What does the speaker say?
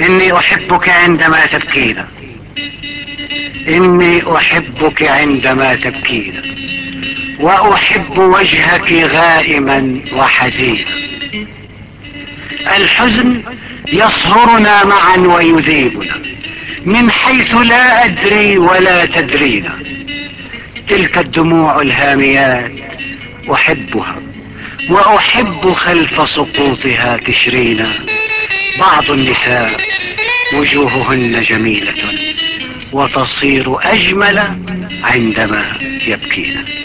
إني أحبك عندما تبكين إني أحبك عندما تبكين وأحب وجهك غائما وحزينا. الحزن يصهرنا معا ويذيبنا. من حيث لا أدري ولا تدرينا. تلك الدموع الهاميات أحبها. وأحب خلف سقوطها تشرينا. بعض النساء وجوههن جميلة وتصير أجمل عندما يبكين.